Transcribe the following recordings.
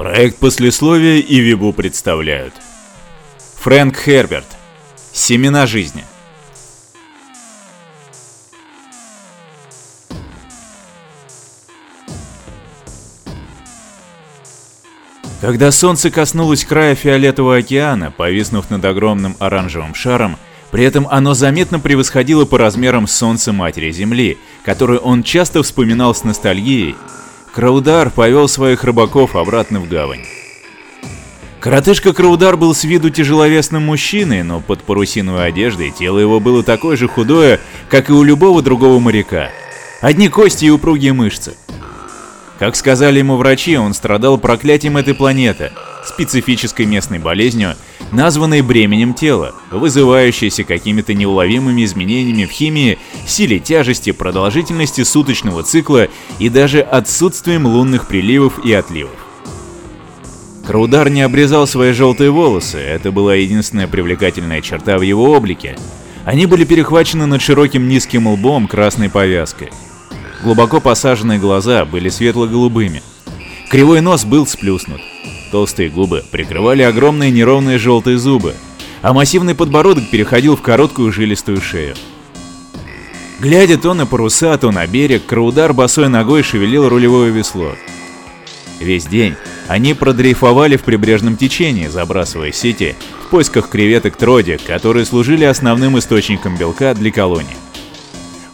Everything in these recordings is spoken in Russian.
Проект послесловия и Вибу представляют. Фрэнк Херберт. Семена жизни. Когда солнце коснулось края фиолетового океана, повиснув над огромным оранжевым шаром, при этом оно заметно превосходило по размерам солнце матери Земли, которую он часто вспоминал с ностальгией, Краудар повел своих рыбаков обратно в гавань. Коротышка Краудар был с виду тяжеловесным мужчиной, но под парусиновой одеждой тело его было такое же худое, как и у любого другого моряка. Одни кости и упругие мышцы. Как сказали ему врачи, он страдал проклятием этой планеты, специфической местной болезнью, названной бременем тела, вызывающейся какими-то неуловимыми изменениями в химии, силе тяжести, продолжительности суточного цикла и даже отсутствием лунных приливов и отливов. Краудар не обрезал свои желтые волосы, это была единственная привлекательная черта в его облике. Они были перехвачены над широким низким лбом красной повязкой. Глубоко посаженные глаза были светло-голубыми. Кривой нос был сплюснут. Толстые губы прикрывали огромные неровные желтые зубы, а массивный подбородок переходил в короткую жилистую шею. Глядя то на паруса, то на берег, Краудар босой ногой шевелил рулевое весло. Весь день они продрейфовали в прибрежном течении, забрасывая сети в поисках креветок троди, которые служили основным источником белка для колонии.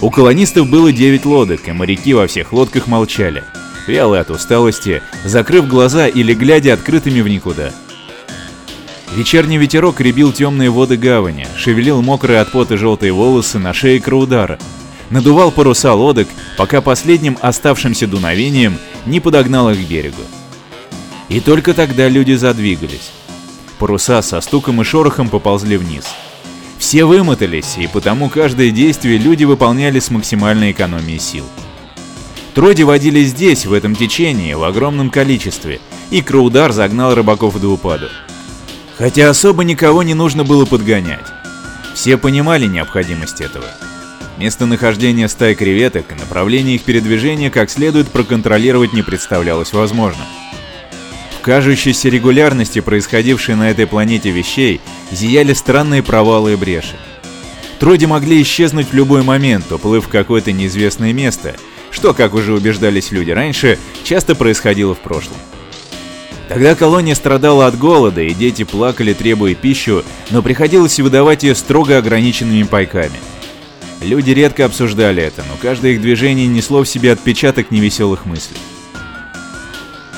У колонистов было 9 лодок, и моряки во всех лодках молчали – вялый от усталости, закрыв глаза или глядя открытыми в никуда. Вечерний ветерок ребил темные воды гавани, шевелил мокрые от пота желтые волосы на шее Краудара, надувал паруса лодок, пока последним оставшимся дуновением не подогнал их к берегу. И только тогда люди задвигались. Паруса со стуком и шорохом поползли вниз. Все вымотались, и потому каждое действие люди выполняли с максимальной экономией сил. Троди водили здесь, в этом течении, в огромном количестве, и Краудар загнал рыбаков до упаду. Хотя особо никого не нужно было подгонять. Все понимали необходимость этого. Местонахождение стаи креветок и направление их передвижения как следует проконтролировать не представлялось возможным. В кажущейся регулярности происходившей на этой планете вещей зияли странные провалы и бреши. Троди могли исчезнуть в любой момент, уплыв в какое-то неизвестное место – что, как уже убеждались люди раньше, часто происходило в прошлом. Тогда колония страдала от голода, и дети плакали, требуя пищу, но приходилось выдавать ее строго ограниченными пайками. Люди редко обсуждали это, но каждое их движение несло в себе отпечаток невеселых мыслей.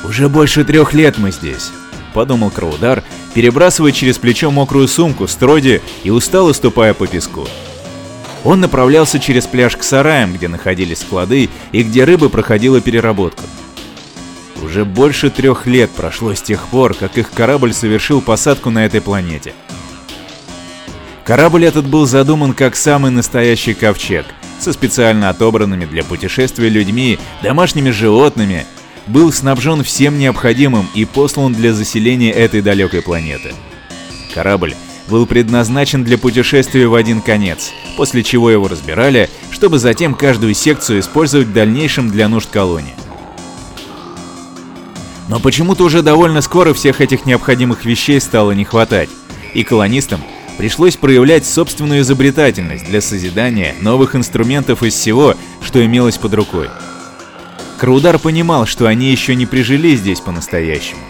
«Уже больше трех лет мы здесь», — подумал Краудар, перебрасывая через плечо мокрую сумку с троди и устало ступая по песку. Он направлялся через пляж к сараям, где находились склады и где рыба проходила переработку. Уже больше трех лет прошло с тех пор, как их корабль совершил посадку на этой планете. Корабль этот был задуман как самый настоящий ковчег, со специально отобранными для путешествия людьми, домашними животными, был снабжен всем необходимым и послан для заселения этой далекой планеты. Корабль был предназначен для путешествия в один конец, после чего его разбирали, чтобы затем каждую секцию использовать в дальнейшем для нужд колонии. Но почему-то уже довольно скоро всех этих необходимых вещей стало не хватать, и колонистам пришлось проявлять собственную изобретательность для созидания новых инструментов из всего, что имелось под рукой. Краудар понимал, что они еще не прижились здесь по-настоящему.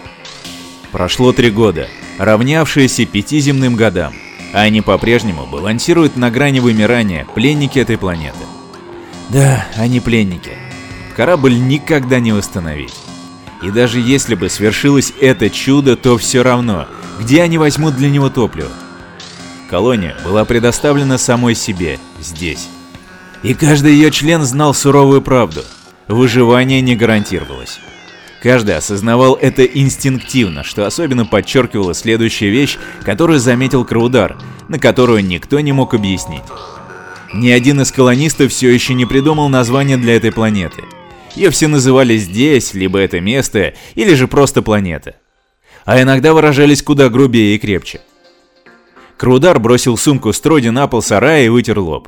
Прошло три года, равнявшиеся пяти земным годам, а они по-прежнему балансируют на грани вымирания, пленники этой планеты. Да, они пленники. Корабль никогда не восстановить. И даже если бы свершилось это чудо, то все равно, где они возьмут для него топливо? Колония была предоставлена самой себе, здесь. И каждый ее член знал суровую правду. Выживание не гарантировалось. Каждый осознавал это инстинктивно, что особенно подчеркивала следующая вещь, которую заметил Краудар, на которую никто не мог объяснить. Ни один из колонистов все еще не придумал название для этой планеты. Ее все называли здесь, либо это место, или же просто планета. А иногда выражались куда грубее и крепче. Краудар бросил сумку с троди на пол сарая и вытер лоб.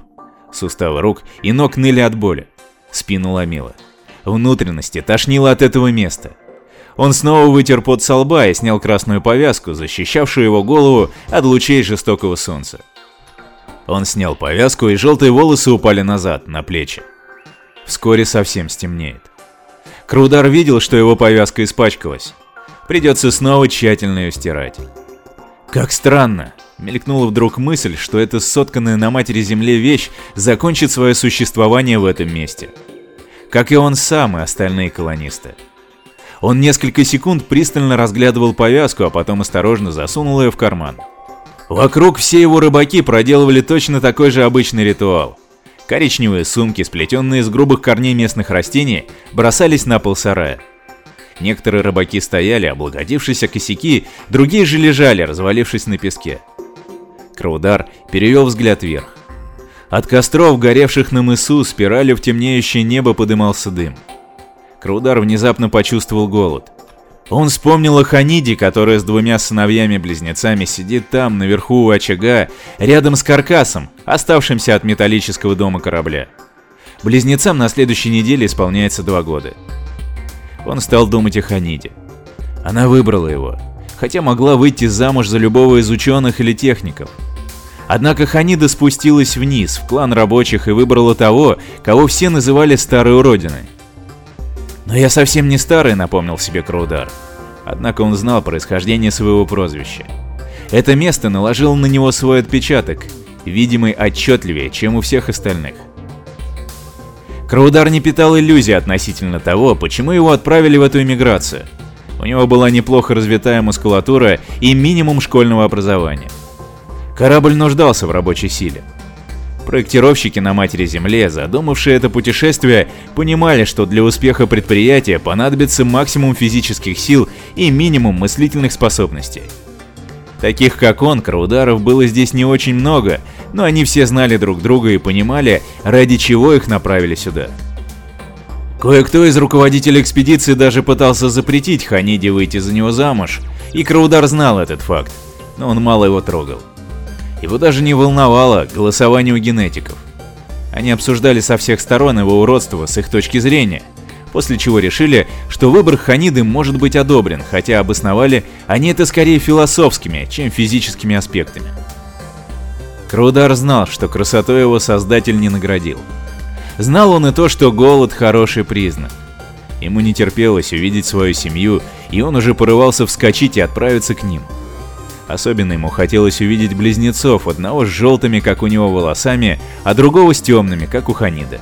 Суставы рук и ног ныли от боли. Спину ломило. Внутренности тошнило от этого места. Он снова вытер пот со лба и снял красную повязку, защищавшую его голову от лучей жестокого солнца. Он снял повязку, и желтые волосы упали назад, на плечи. Вскоре совсем стемнеет. Крудар видел, что его повязка испачкалась. Придется снова тщательно ее стирать. Как странно, мелькнула вдруг мысль, что эта сотканная на матери земле вещь закончит свое существование в этом месте. Как и он сам и остальные колонисты. Он несколько секунд пристально разглядывал повязку, а потом осторожно засунул ее в карман. Вокруг все его рыбаки проделывали точно такой же обычный ритуал. Коричневые сумки, сплетенные из грубых корней местных растений, бросались на пол сарая. Некоторые рыбаки стояли, облагодившись о косяки, другие же лежали, развалившись на песке. Краудар перевел взгляд вверх. От костров, горевших на мысу, спиралью в темнеющее небо подымался дым. Краудар внезапно почувствовал голод. Он вспомнил о Ханиде, которая с двумя сыновьями-близнецами сидит там, наверху у очага, рядом с каркасом, оставшимся от металлического дома корабля. Близнецам на следующей неделе исполняется два года. Он стал думать о Ханиде. Она выбрала его, хотя могла выйти замуж за любого из ученых или техников. Однако Ханида спустилась вниз, в клан рабочих, и выбрала того, кого все называли Старой Уродиной. «Но я совсем не старый», — напомнил себе Краудар. Однако он знал происхождение своего прозвища. Это место наложило на него свой отпечаток, видимый отчетливее, чем у всех остальных. Краудар не питал иллюзий относительно того, почему его отправили в эту эмиграцию. У него была неплохо развитая мускулатура и минимум школьного образования. Корабль нуждался в рабочей силе. Проектировщики на Матери Земле, задумавшие это путешествие, понимали, что для успеха предприятия понадобится максимум физических сил и минимум мыслительных способностей. Таких как он, Краударов было здесь не очень много, но они все знали друг друга и понимали, ради чего их направили сюда. Кое-кто из руководителей экспедиции даже пытался запретить Ханиде выйти за него замуж, и Краудар знал этот факт, но он мало его трогал. Его даже не волновало голосование у генетиков. Они обсуждали со всех сторон его уродство с их точки зрения, после чего решили, что выбор Ханиды может быть одобрен, хотя обосновали они это скорее философскими, чем физическими аспектами. Крудар знал, что красотой его создатель не наградил. Знал он и то, что голод – хороший признак. Ему не терпелось увидеть свою семью, и он уже порывался вскочить и отправиться к ним – Особенно ему хотелось увидеть близнецов, одного с желтыми, как у него, волосами, а другого с темными, как у Ханида.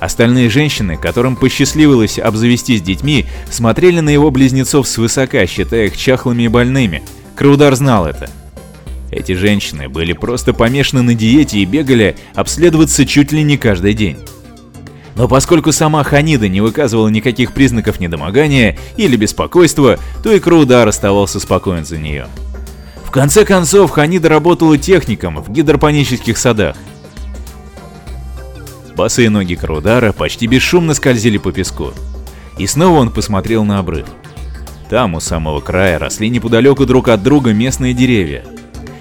Остальные женщины, которым посчастливилось обзавестись детьми, смотрели на его близнецов свысока, считая их чахлыми и больными. Краудар знал это. Эти женщины были просто помешаны на диете и бегали обследоваться чуть ли не каждый день. Но поскольку сама Ханида не выказывала никаких признаков недомогания или беспокойства, то и Краудар оставался спокоен за нее. В конце концов, Ханида работала техником в гидропонических садах. Босые ноги Крудара почти бесшумно скользили по песку. И снова он посмотрел на обрыв. Там, у самого края, росли неподалеку друг от друга местные деревья.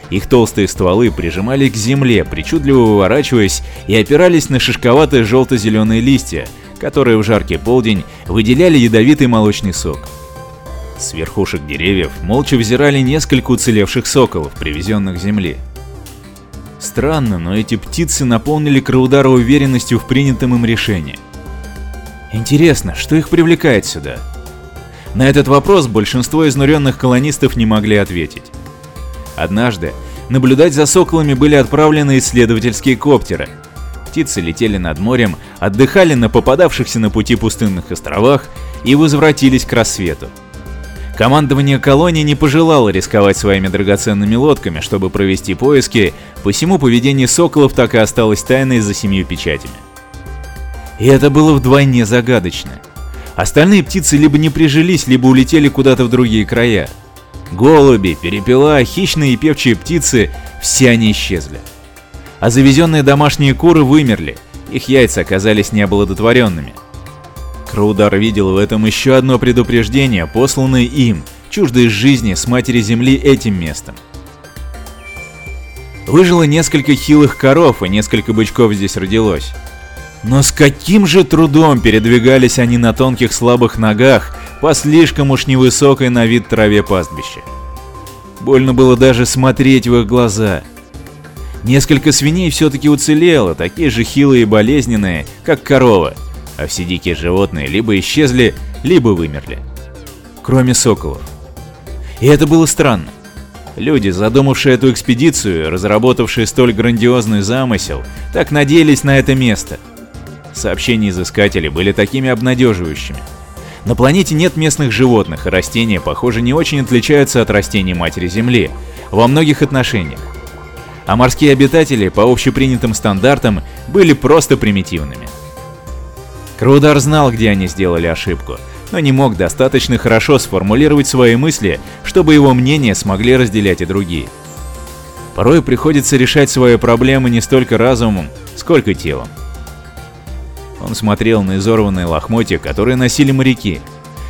Их толстые стволы прижимали к земле, причудливо выворачиваясь, и опирались на шишковатые желто-зеленые листья, которые в жаркий полдень выделяли ядовитый молочный сок. С верхушек деревьев молча взирали несколько уцелевших соколов, привезенных земли. Странно, но эти птицы наполнили Краудара уверенностью в принятом им решении. Интересно, что их привлекает сюда? На этот вопрос большинство изнуренных колонистов не могли ответить. Однажды наблюдать за соколами были отправлены исследовательские коптеры. Птицы летели над морем, отдыхали на попадавшихся на пути пустынных островах и возвратились к рассвету. Командование колонии не пожелало рисковать своими драгоценными лодками, чтобы провести поиски, посему поведение соколов так и осталось тайной за семью печатями. И это было вдвойне загадочно. Остальные птицы либо не прижились, либо улетели куда-то в другие края. Голуби, перепела, хищные и певчие птицы – все они исчезли. А завезенные домашние куры вымерли, их яйца оказались необладотворенными – Краудар видел в этом еще одно предупреждение, посланное им, чуждой жизни с Матери Земли этим местом. Выжило несколько хилых коров, и несколько бычков здесь родилось. Но с каким же трудом передвигались они на тонких слабых ногах, по слишком уж невысокой на вид траве пастбища. Больно было даже смотреть в их глаза. Несколько свиней все-таки уцелело, такие же хилые и болезненные, как корова, а все дикие животные либо исчезли, либо вымерли. Кроме соколов. И это было странно. Люди, задумавшие эту экспедицию, разработавшие столь грандиозный замысел, так надеялись на это место. Сообщения изыскателей были такими обнадеживающими. На планете нет местных животных, и растения, похоже, не очень отличаются от растений Матери Земли во многих отношениях. А морские обитатели, по общепринятым стандартам, были просто примитивными. Краудар знал, где они сделали ошибку, но не мог достаточно хорошо сформулировать свои мысли, чтобы его мнение смогли разделять и другие. Порой приходится решать свои проблемы не столько разумом, сколько телом. Он смотрел на изорванные лохмотья, которые носили моряки.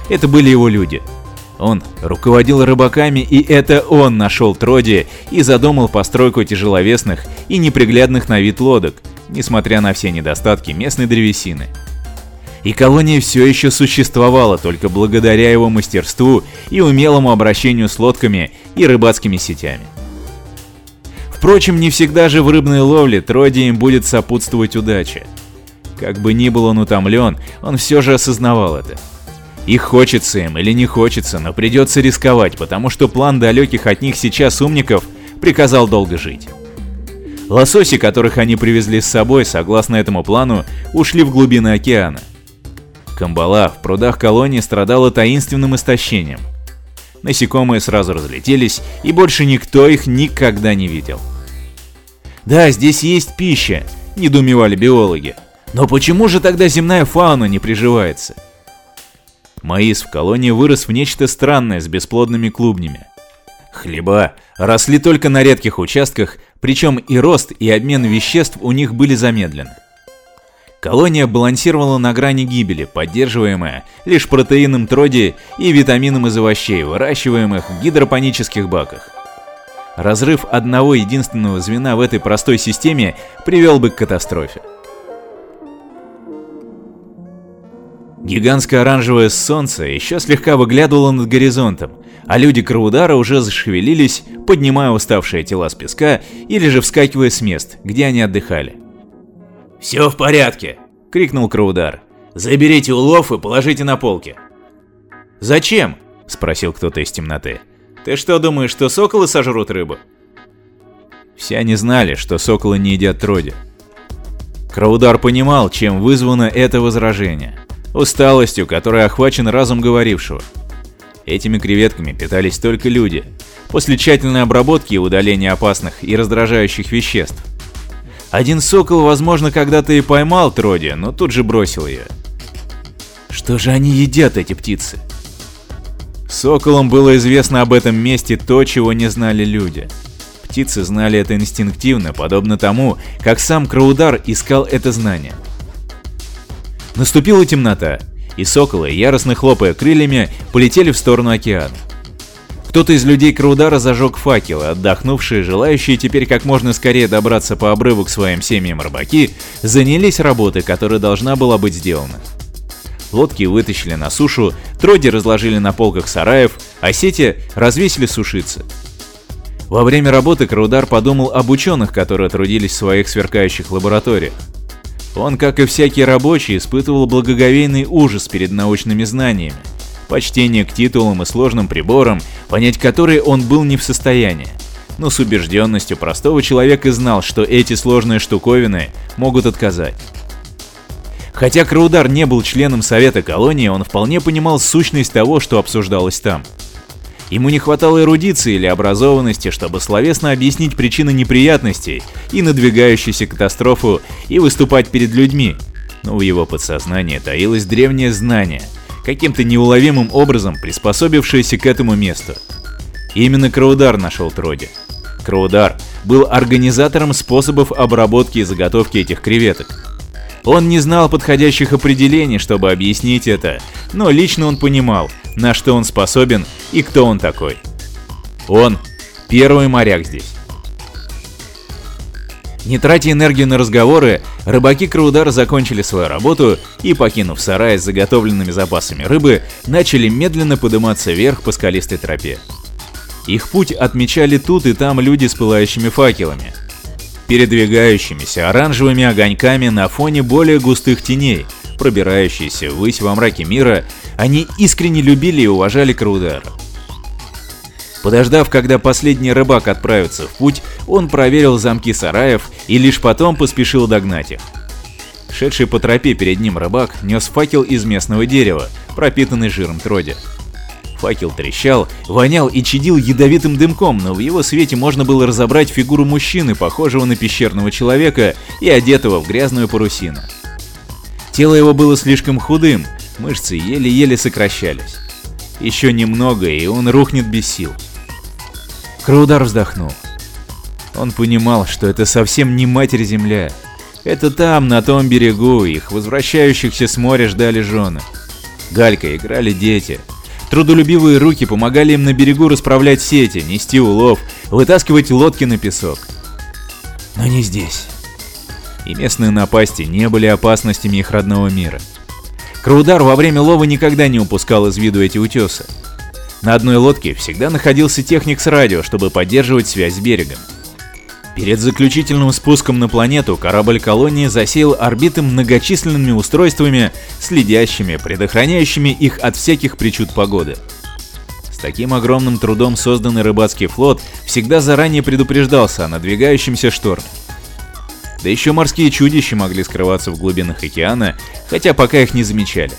Это были его люди. Он руководил рыбаками, и это он нашел Троди и задумал постройку тяжеловесных и неприглядных на вид лодок, несмотря на все недостатки местной древесины. И колония все еще существовала только благодаря его мастерству и умелому обращению с лодками и рыбацкими сетями. Впрочем, не всегда же в рыбной ловле Троди им будет сопутствовать удача. Как бы ни был он утомлен, он все же осознавал это. И хочется им или не хочется, но придется рисковать, потому что план далеких от них сейчас умников приказал долго жить. Лососи, которых они привезли с собой, согласно этому плану, ушли в глубины океана – Камбала в прудах колонии страдала таинственным истощением. Насекомые сразу разлетелись, и больше никто их никогда не видел. «Да, здесь есть пища», – недоумевали биологи. «Но почему же тогда земная фауна не приживается?» Маис в колонии вырос в нечто странное с бесплодными клубнями. Хлеба росли только на редких участках, причем и рост, и обмен веществ у них были замедлены. Колония балансировала на грани гибели, поддерживаемая лишь протеином троди и витамином из овощей, выращиваемых в гидропонических баках. Разрыв одного единственного звена в этой простой системе привел бы к катастрофе. Гигантское оранжевое солнце еще слегка выглядывало над горизонтом, а люди Краудара уже зашевелились, поднимая уставшие тела с песка или же вскакивая с мест, где они отдыхали. «Все в порядке!» — крикнул Краудар. «Заберите улов и положите на полки». «Зачем?» — спросил кто-то из темноты. «Ты что думаешь, что соколы сожрут рыбу?» Все они знали, что соколы не едят троди. Краудар понимал, чем вызвано это возражение. Усталостью, которой охвачен разум говорившего. Этими креветками питались только люди. После тщательной обработки и удаления опасных и раздражающих веществ, один сокол, возможно, когда-то и поймал Троди, но тут же бросил ее. Что же они едят, эти птицы? Соколам было известно об этом месте то, чего не знали люди. Птицы знали это инстинктивно, подобно тому, как сам Краудар искал это знание. Наступила темнота, и соколы, яростно хлопая крыльями, полетели в сторону океана. Кто-то из людей Краудара зажег факелы, отдохнувшие, желающие теперь как можно скорее добраться по обрыву к своим семьям рыбаки, занялись работой, которая должна была быть сделана. Лодки вытащили на сушу, троди разложили на полках сараев, а сети развесили сушиться. Во время работы Краудар подумал об ученых, которые трудились в своих сверкающих лабораториях. Он, как и всякий рабочий, испытывал благоговейный ужас перед научными знаниями почтение к титулам и сложным приборам, понять которые он был не в состоянии. Но с убежденностью простого человека знал, что эти сложные штуковины могут отказать. Хотя Краудар не был членом Совета колонии, он вполне понимал сущность того, что обсуждалось там. Ему не хватало эрудиции или образованности, чтобы словесно объяснить причины неприятностей и надвигающуюся катастрофу и выступать перед людьми, но в его подсознании таилось древнее знание – каким-то неуловимым образом приспособившаяся к этому месту. И именно Краудар нашел Троди. Краудар был организатором способов обработки и заготовки этих креветок. Он не знал подходящих определений, чтобы объяснить это, но лично он понимал, на что он способен и кто он такой. Он – первый моряк здесь. Не тратя энергию на разговоры, рыбаки Краудара закончили свою работу и, покинув сарай с заготовленными запасами рыбы, начали медленно подниматься вверх по скалистой тропе. Их путь отмечали тут и там люди с пылающими факелами, передвигающимися оранжевыми огоньками на фоне более густых теней, пробирающиеся ввысь во мраке мира, они искренне любили и уважали Краудара. Подождав, когда последний рыбак отправится в путь, он проверил замки сараев и лишь потом поспешил догнать их. Шедший по тропе перед ним рыбак нес факел из местного дерева, пропитанный жиром троди. Факел трещал, вонял и чадил ядовитым дымком, но в его свете можно было разобрать фигуру мужчины, похожего на пещерного человека и одетого в грязную парусину. Тело его было слишком худым, мышцы еле-еле сокращались. Еще немного, и он рухнет без сил. Краудар вздохнул. Он понимал, что это совсем не Матерь-Земля. Это там, на том берегу, их возвращающихся с моря ждали жены. Галька играли дети. Трудолюбивые руки помогали им на берегу расправлять сети, нести улов, вытаскивать лодки на песок. Но не здесь. И местные напасти не были опасностями их родного мира. Краудар во время лова никогда не упускал из виду эти утесы. На одной лодке всегда находился техник с радио, чтобы поддерживать связь с берегом. Перед заключительным спуском на планету корабль колонии засеял орбиты многочисленными устройствами, следящими, предохраняющими их от всяких причуд погоды. С таким огромным трудом созданный рыбацкий флот всегда заранее предупреждался о надвигающемся шторме. Да еще морские чудища могли скрываться в глубинах океана, хотя пока их не замечали.